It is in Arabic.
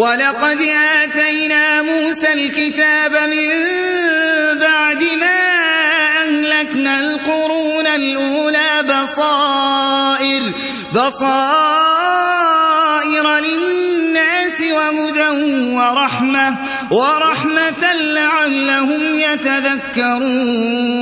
وَلَقَدْ آتَيْنَا مُوسَى الْكِتَابَ مِن بَعْدِ مَا أَهْلَكْنَا الْقُرُونَ الْأُولَىٰ بَصَائِرَ لِلنَّاسِ وَهُدًى وَرَحْمَةً لَّعَلَّهُمْ يَتَذَكَّرُونَ.